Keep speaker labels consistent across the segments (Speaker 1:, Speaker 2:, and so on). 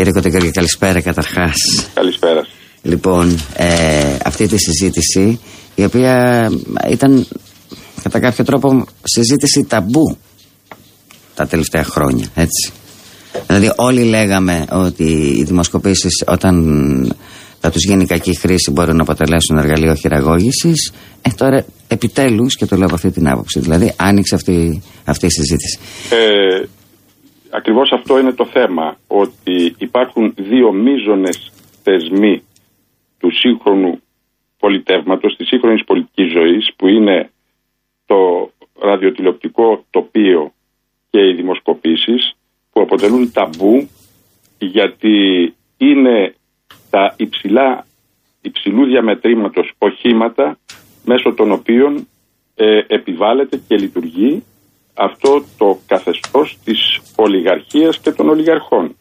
Speaker 1: Κύριε Κωτεγκάρη, καλησπέρα καταρχάς.
Speaker 2: Καλησπέρα.
Speaker 1: Λοιπόν, ε, αυτή τη συζήτηση, η οποία ήταν κατά κάποιο τρόπο συζήτηση ταμπού τα τελευταία χρόνια, έτσι. Δηλαδή όλοι λέγαμε ότι οι δημοσκοπήσεις όταν θα τους γίνει κακή χρήση μπορούν να αποτελέσουν εργαλείο χειραγώγησης. Ε, τώρα επιτέλους, και το λέω από αυτή την άποψη, δηλαδή άνοιξε αυτή, αυτή η συζήτηση.
Speaker 2: Ε, ακριβώς αυτό είναι το θέμα, ότι υπάρχουν δύο μείζονες θεσμοί του σύγχρονου πολιτεύματος, της σύγχρονης πολιτικής ζωής, που είναι το ραδιοτηλεοπτικό τοπίο και οι δημοσκοπήσεις, που αποτελούν ταμπού γιατί είναι τα υψηλά, υψηλού διαμετρήματος οχήματα μέσω των οποίων ε, επιβάλλεται και λειτουργεί αυτό το καθεστώς της ολιγαρχίας και των ολιγαρχών.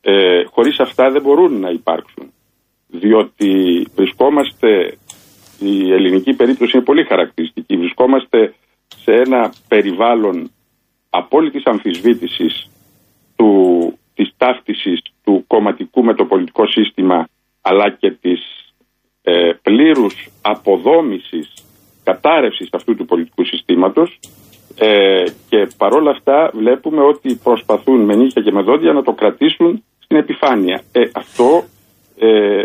Speaker 2: Ε, χωρίς αυτά δεν μπορούν να υπάρξουν. Διότι βρισκόμαστε, η ελληνική περίπτωση είναι πολύ χαρακτηριστική, βρισκόμαστε σε ένα περιβάλλον απόλυτης αμφισβήτησης του, της ταύτισης του κομματικού με το πολιτικό σύστημα αλλά και της ε, πλήρους αποδόμησης κατάρρευσης αυτού του πολιτικού συστήματος ε, και παρόλα αυτά βλέπουμε ότι προσπαθούν με νύχια και με δόντια να το κρατήσουν στην επιφάνεια. Ε, αυτό ε,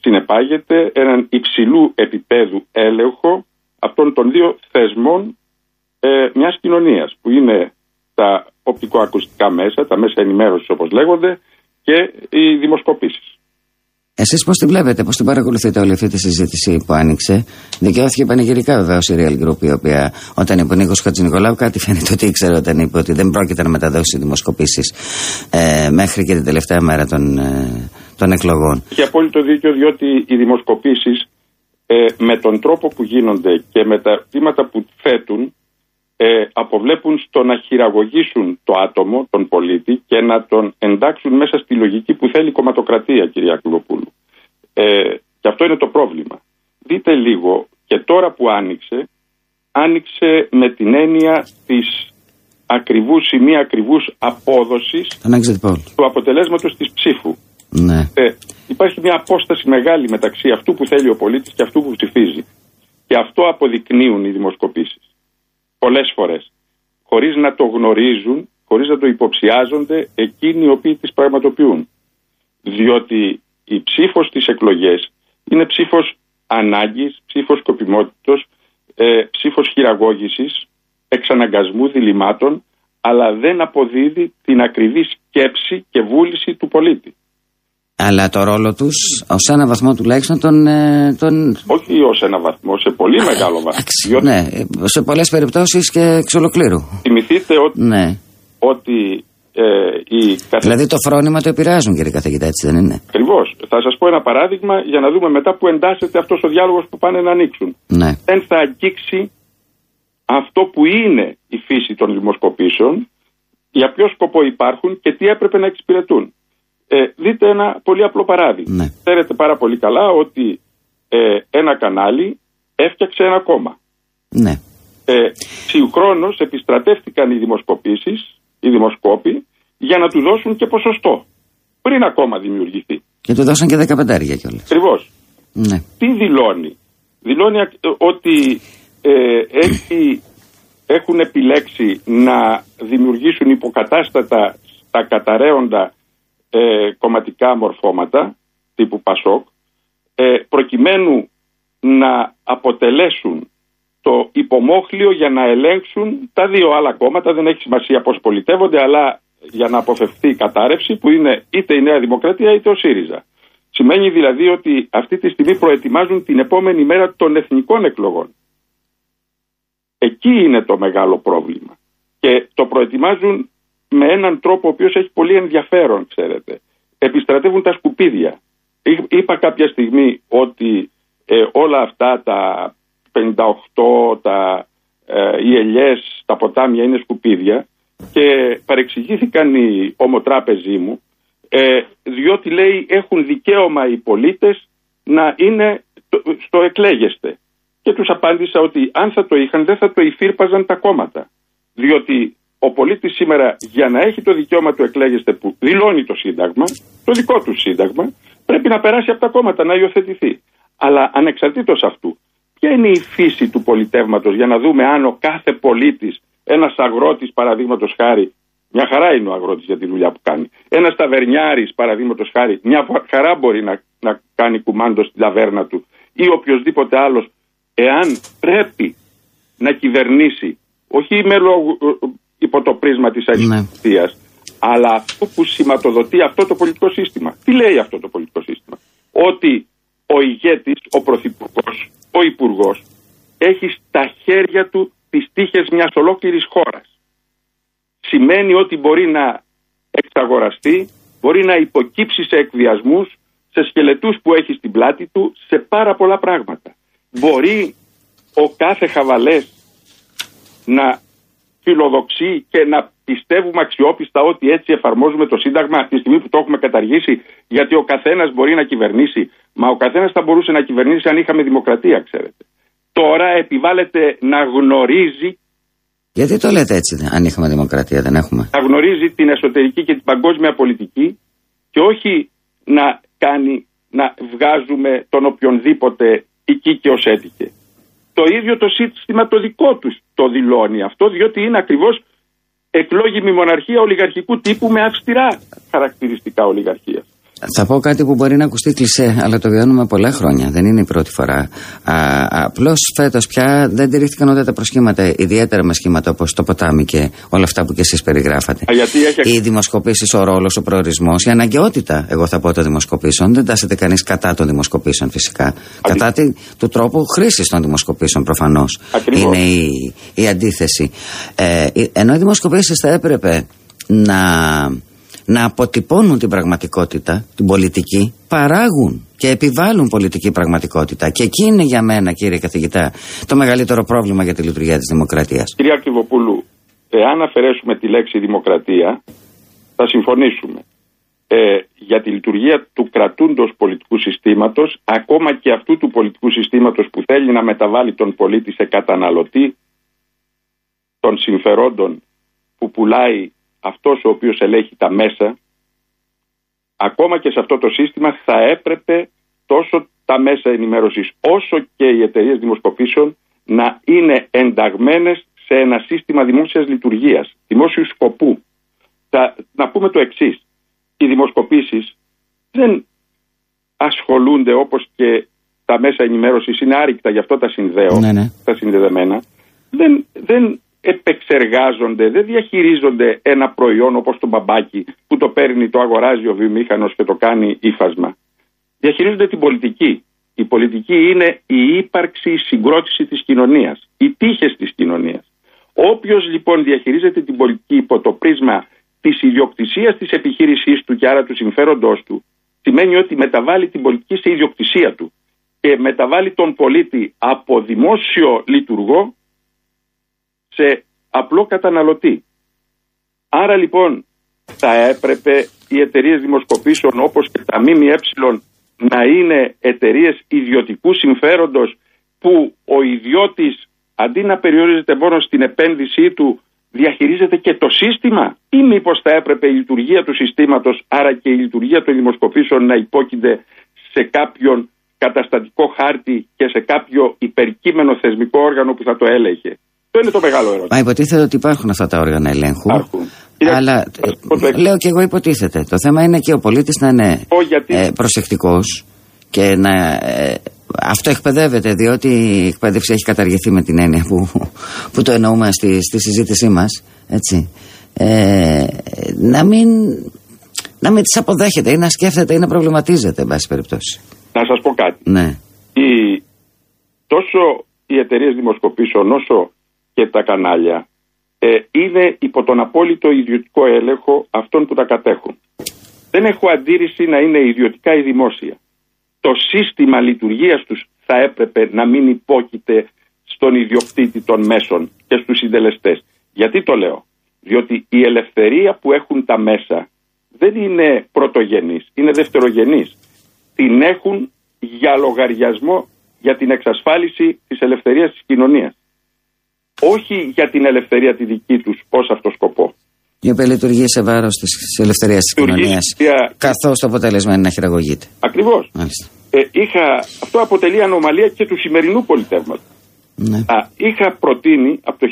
Speaker 2: συνεπάγεται έναν υψηλού επίπεδου έλεγχο αυτών των δύο θεσμών ε, μιας κοινωνίας που είναι τα οπτικοακουστικά μέσα, τα μέσα ενημέρωσης όπως λέγονται και οι δημοσκοπήσεις.
Speaker 1: Εσείς πώς τη βλέπετε, πώς την παρακολουθείτε όλη αυτή τη συζήτηση που άνοιξε; Δικαιώθηκε πανηγυρικά βεβαίω η Real Group, η οποία όταν είπε ο Νίκος Χατζηνικολάου, κάτι φαίνεται ότι ήξερε όταν είπε ότι δεν πρόκειται να μεταδώσει δημοσκοπήσεις ε, μέχρι και την τελευταία μέρα των, ε, των εκλογών.
Speaker 2: Έχει απόλυτο δίκιο, διότι οι δημοσκοπήσεις ε, με τον τρόπο που γίνονται και με τα βήματα που θέτουν ε, αποβλέπουν στο να χειραγωγήσουν το άτομο, τον πολίτη και να τον εντάξουν μέσα στη λογική που θέλει η κομματοκρατία, κυρία Κουλοπούλου. Ε, και αυτό είναι το πρόβλημα. Δείτε λίγο και τώρα που άνοιξε, άνοιξε με την έννοια της ακριβούς ή μη ακριβούς απόδοσης του αποτελέσματος της ψήφου.
Speaker 1: Ναι.
Speaker 2: Ε, υπάρχει μια απόσταση μεγάλη μεταξύ αυτού που θέλει ο πολίτης και αυτού που ψηφίζει. Και αυτό αποδεικνύουν οι δημοσκοπήσεις πολλές φορές, χωρίς να το γνωρίζουν, χωρίς να το υποψιάζονται εκείνοι οι οποίοι τις πραγματοποιούν. Διότι η ψήφος στις εκλογές είναι ψήφος ανάγκης, ψήφος σκοπιμότητος, ε, ψήφος χειραγώγησης, εξαναγκασμού διλημάτων, αλλά δεν αποδίδει την ακριβή σκέψη και βούληση του πολίτη.
Speaker 1: Αλλά το ρόλο τους ως ένα βαθμό τουλάχιστον τον. Ε, τον...
Speaker 2: Όχι ως ένα βαθμό, σε πολύ μεγάλο βαθμό.
Speaker 1: Ναι, σε πολλές περιπτώσεις και εξ ολοκλήρου.
Speaker 2: Θυμηθείτε ότι, ναι. ότι ε, η
Speaker 1: Δηλαδή το φρόνημα το επηρεάζουν κύριε καθηγητά, έτσι δεν είναι;
Speaker 2: Ακριβώς. Θα σας πω ένα παράδειγμα για να δούμε μετά που εντάσσεται αυτός ο διάλογος που πάνε να ανοίξουν.
Speaker 1: Ναι.
Speaker 2: Δεν θα αγγίξει αυτό που είναι η φύση των δημοσκοπήσεων, για ποιο σκοπό υπάρχουν και τι έπρεπε να εξυπηρετούν. Ε, δείτε ένα πολύ απλό παράδειγμα.
Speaker 1: Ναι.
Speaker 2: Ξέρετε πάρα πολύ καλά ότι ε, ένα κανάλι έφτιαξε ένα κόμμα.
Speaker 1: Ναι.
Speaker 2: Ε, Συγχρόνως επιστρατεύτηκαν οι δημοσκοπήσεις, οι δημοσκόποι, για να του δώσουν και ποσοστό. Πριν ακόμα δημιουργηθεί.
Speaker 1: Και του δώσαν και 15 κιόλας.
Speaker 2: Ακριβώς.
Speaker 1: Ναι.
Speaker 2: Τι δηλώνει; Δηλώνει ότι ε, έχουν επιλέξει να δημιουργήσουν υποκατάστατα στα καταραίοντα ε, κομματικά μορφώματα τύπου Πασόκ ε, προκειμένου να αποτελέσουν το υπομόχλιο για να ελέγξουν τα δύο άλλα κόμματα. Δεν έχει σημασία πώς πολιτεύονται, αλλά για να αποφευθεί η κατάρρευση που είναι είτε η Νέα Δημοκρατία είτε ο ΣΥΡΙΖΑ. Σημαίνει δηλαδή ότι αυτή τη στιγμή προετοιμάζουν την επόμενη μέρα των εθνικών εκλογών. Εκεί είναι το μεγάλο πρόβλημα. Και το προετοιμάζουν με έναν τρόπο ο οποίος έχει πολύ ενδιαφέρον, ξέρετε. Επιστρατεύουν τα σκουπίδια. Είπα κάποια στιγμή ότι ε, όλα αυτά τα 58, τα, ε, οι ελιές, τα ποτάμια είναι σκουπίδια και παρεξηγήθηκαν οι ομοτράπεζοί μου ε, διότι λέει έχουν δικαίωμα οι πολίτες να είναι στο εκλέγεστε. Και τους απάντησα ότι αν θα το είχαν δεν θα το υφύρπαζαν τα κόμματα. Διότι ο πολίτης σήμερα για να έχει το δικαίωμα του εκλέγεστε που δηλώνει το Σύνταγμα, το δικό του Σύνταγμα, πρέπει να περάσει από τα κόμματα, να υιοθετηθεί. Αλλά ανεξαρτήτως αυτού, ποια είναι η φύση του πολιτεύματος για να δούμε αν ο κάθε πολίτης, ένας αγρότης παραδείγματος χάρη, μια χαρά είναι ο αγρότης για τη δουλειά που κάνει. Ένας ταβερνιάρης, παραδείγματος χάρη, μια χαρά μπορεί να, να κάνει κουμάντο στην ταβέρνα του ή οποιοδήποτε άλλος, εάν πρέπει να κυβερνήσει, όχι με λόγο, υπό το πρίσμα της αριστεία, αλλά αυτό που σηματοδοτεί αυτό το πολιτικό σύστημα. Τι λέει αυτό το πολιτικό σύστημα, Ότι ο ηγέτης, ο πρωθυπουργός, ο υπουργός έχει στα χέρια του τις τύχες μιας ολόκληρης χώρας. Σημαίνει ότι μπορεί να εξαγοραστεί, μπορεί να υποκύψει σε εκβιασμούς, σε σκελετούς που έχει στην πλάτη του, σε πάρα πολλά πράγματα. Μπορεί ο κάθε χαβαλές να φιλοδοξεί και να πιστεύουμε αξιόπιστα ότι έτσι εφαρμόζουμε το Σύνταγμα τη στιγμή που το έχουμε καταργήσει, γιατί ο καθένας μπορεί να κυβερνήσει. Μα ο καθένας θα μπορούσε να κυβερνήσει αν είχαμε δημοκρατία, ξέρετε. Τώρα επιβάλλεται να γνωρίζει.
Speaker 1: Γιατί το λέτε έτσι, αν είχαμε δημοκρατία, δεν έχουμε;
Speaker 2: Να γνωρίζει την εσωτερική και την παγκόσμια πολιτική και όχι να κάνει να βγάζουμε τον οποιονδήποτε εκεί και ως έτυχε. Το ίδιο το σύστημα το δικό τους το δηλώνει αυτό, διότι είναι ακριβώς εκλόγιμη μοναρχία ολιγαρχικού τύπου με αυστηρά χαρακτηριστικά ολιγαρχίας.
Speaker 1: Θα πω κάτι που μπορεί να ακουστεί κλεισέ, αλλά το βιώνουμε πολλά χρόνια. Δεν είναι η πρώτη φορά. Απλώς φέτος πια δεν τηρήθηκαν ούτε τα προσχήματα, ιδιαίτερα με σχήματα όπως το ποτάμι και όλα αυτά που και εσείς περιγράφατε.
Speaker 2: έχει...
Speaker 1: Οι δημοσκοπήσεις, ο ρόλος, ο προορισμός, η αναγκαιότητα, εγώ θα πω, των δημοσκοπήσεων. Δεν τάσεται κανείς κατά των δημοσκοπήσεων φυσικά. Κατά του τρόπου χρήσης των δημοσκοπήσεων προφανώς. Είναι η, η αντίθεση. Ε, ενώ οι δημοσκοπήσεις θα έπρεπε να να αποτυπώνουν την πραγματικότητα, την πολιτική, παράγουν και επιβάλλουν πολιτική πραγματικότητα. Και εκεί είναι για μένα, κύριε καθηγητά, το μεγαλύτερο πρόβλημα για τη λειτουργία της δημοκρατίας.
Speaker 2: Κυρία Κρυβοπούλου, εάν αφαιρέσουμε τη λέξη δημοκρατία, θα συμφωνήσουμε. Ε, για τη λειτουργία του κρατούντος πολιτικού συστήματος, ακόμα και αυτού του πολιτικού συστήματος που θέλει να μεταβάλει τον πολίτη σε καταναλωτή των συμφερόντων που πουλάει αυτός ο οποίος ελέγχει τα μέσα, ακόμα και σε αυτό το σύστημα θα έπρεπε τόσο τα μέσα ενημέρωσης όσο και οι εταιρείες δημοσκοπήσεων να είναι ενταγμένες σε ένα σύστημα δημόσιας λειτουργίας, δημόσιου σκοπού. Θα, να πούμε το εξής. Οι δημοσκοπήσεις δεν ασχολούνται όπως και τα μέσα ενημέρωσης είναι άρρηκτα, γι' αυτό τα συνδέω,
Speaker 1: ναι, ναι.
Speaker 2: τα συνδεδεμένα. Δεν, δεν επεξεργάζονται, δεν διαχειρίζονται ένα προϊόν όπως το μπαμπάκι που το παίρνει, το αγοράζει ο βιομήχανος και το κάνει ύφασμα. Διαχειρίζονται την πολιτική. Η πολιτική είναι η ύπαρξη, η συγκρότηση της κοινωνίας, οι τύχες της κοινωνίας. Όποιος λοιπόν διαχειρίζεται την πολιτική υπό το πρίσμα της ιδιοκτησίας της επιχείρησής του και άρα του συμφέροντός του, σημαίνει ότι μεταβάλλει την πολιτική σε ιδιοκτησία του και μεταβάλλει τον πολίτη από δημόσιο λειτουργό σε απλό καταναλωτή. Άρα λοιπόν θα έπρεπε οι εταιρείες δημοσκοπήσεων όπως και τα ΜΜΕ να είναι εταιρείες ιδιωτικού συμφέροντος που ο ιδιώτης αντί να περιορίζεται μόνο στην επένδυσή του διαχειρίζεται και το σύστημα; Ή μήπως θα έπρεπε η λειτουργία του συστήματος άρα και η λειτουργία των δημοσκοπήσεων να υπόκεινται σε κάποιον καταστατικό χάρτη και σε κάποιο υπερκείμενο θεσμικό όργανο που θα το έλεγε; Αυτό είναι το μεγάλο ερώτημα.
Speaker 1: Μα υποτίθεται ότι υπάρχουν αυτά τα όργανα ελέγχου.
Speaker 2: Υπάρχουν.
Speaker 1: Αλλά λέω και εγώ υποτίθεται. Το θέμα είναι και ο πολίτης να είναι ε, προσεκτικός και να. Ε, αυτό εκπαιδεύεται, διότι η εκπαίδευση έχει καταργηθεί με την έννοια που, που το εννοούμε στη, στη συζήτησή μας. Έτσι. Ε, να μην, να μην τις αποδέχεται ή να σκέφτεται ή να προβληματίζεται, εν πάση περιπτώσει.
Speaker 2: Να σας πω κάτι.
Speaker 1: Ναι.
Speaker 2: Η, τόσο οι εταιρείες δημοσκοπήσεων όσο και τα κανάλια ε, είναι υπό τον απόλυτο ιδιωτικό έλεγχο αυτών που τα κατέχουν. Δεν έχω αντίρρηση να είναι ιδιωτικά ή δημόσια. Το σύστημα λειτουργίας τους θα έπρεπε να μην υπόκειται στον ιδιοκτήτη των μέσων και στους συντελεστές. Γιατί το λέω; Διότι η ελευθερία που έχουν τα μέσα δεν είναι πρωτογενής, είναι δευτερογενής. Την έχουν για λογαριασμό για την εξασφάλιση της ελευθερίας της κοινωνίας. Όχι για την ελευθερία τη δική τους ως αυτό σκοπό.
Speaker 1: Η οποία λειτουργεί σε βάρος της ελευθερίας της κοινωνίας. Καθώς το αποτέλεσμα είναι να χειραγωγείται.
Speaker 2: Ακριβώς. Ε, είχα, αυτό αποτελεί ανομαλία και του σημερινού πολιτεύματος. Ναι. είχα προτείνει από το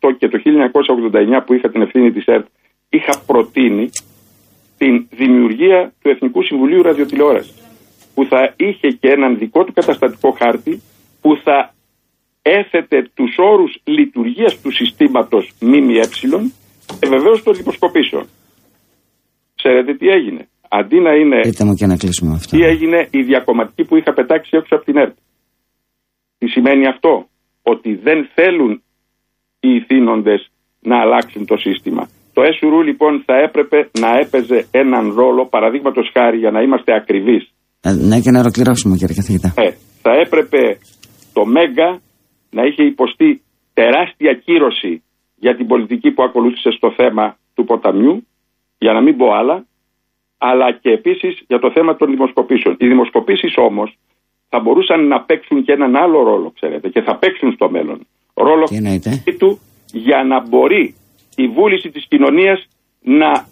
Speaker 2: 1988 και το 1989 που είχα την ευθύνη της ΕΡΤ είχα προτείνει την δημιουργία του Εθνικού Συμβουλίου Ραδιοτηλεόρασης που θα είχε και έναν δικό του καταστατικό χάρτη που θα έθετε τους όρους λειτουργίας του συστήματος ΜΜΕ και βεβαίως των δημοσκοπήσεων. Ξέρετε τι έγινε. Αντί να είναι.
Speaker 1: Πείτε μου και να κλείσουμε αυτό.
Speaker 2: Τι έγινε η διακομματική που είχα πετάξει έξω από την ΕΡΤ. Τι σημαίνει αυτό; Ότι δεν θέλουν οι ηθήνοντες να αλλάξουν το σύστημα. Το ΕΣΟΥΡΟΥ λοιπόν θα έπρεπε να έπαιζε έναν ρόλο, παραδείγματος χάρη για να είμαστε ακριβείς.
Speaker 1: Ε, ναι, και να ολοκληρώσουμε, κύριε καθηγητά.
Speaker 2: Ε, θα έπρεπε το ΜΕΓΑ να είχε υποστεί τεράστια κύρωση για την πολιτική που ακολούθησε στο θέμα του ποταμιού, για να μην πω άλλα, αλλά και επίσης για το θέμα των δημοσκοπήσεων. Οι δημοσκοπήσεις όμως θα μπορούσαν να παίξουν και έναν άλλο ρόλο, ξέρετε, και θα παίξουν στο μέλλον. Ρόλο του για να μπορεί η βούληση της κοινωνίας να,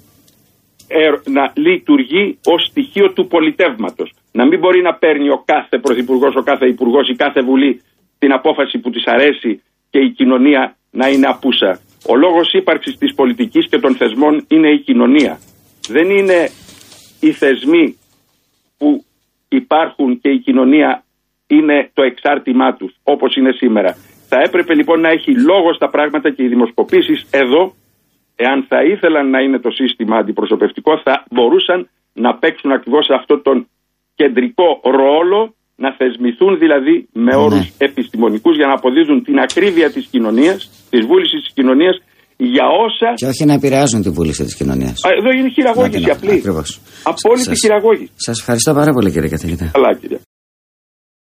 Speaker 2: ε, να λειτουργεί ως στοιχείο του πολιτεύματος. Να μην μπορεί να παίρνει ο κάθε πρωθυπουργός, ο κάθε υπουργός, η κάθε βουλή την απόφαση που της αρέσει και η κοινωνία να είναι απούσα. Ο λόγος ύπαρξης της πολιτικής και των θεσμών είναι η κοινωνία. Δεν είναι οι θεσμοί που υπάρχουν και η κοινωνία είναι το εξάρτημά τους όπως είναι σήμερα. Θα έπρεπε λοιπόν να έχει λόγο στα πράγματα και οι δημοσκοπήσεις εδώ, εάν θα ήθελαν να είναι το σύστημα αντιπροσωπευτικό, θα μπορούσαν να παίξουν ακριβώς αυτό τον κεντρικό ρόλο, να θεσμηθούν δηλαδή με όρους ναι. επιστημονικούς για να αποδίδουν την ακρίβεια της κοινωνίας, της βούλησης της κοινωνίας για όσα.
Speaker 1: Και όχι να επηρεάζουν τη βούληση της κοινωνίας.
Speaker 2: Εδώ είναι χειραγώγηση απλή. Ακριβώς. Απόλυτη χειραγώγηση.
Speaker 1: Σας ευχαριστώ πάρα πολύ κύριε καθηγητά.
Speaker 2: Καλά κύριε.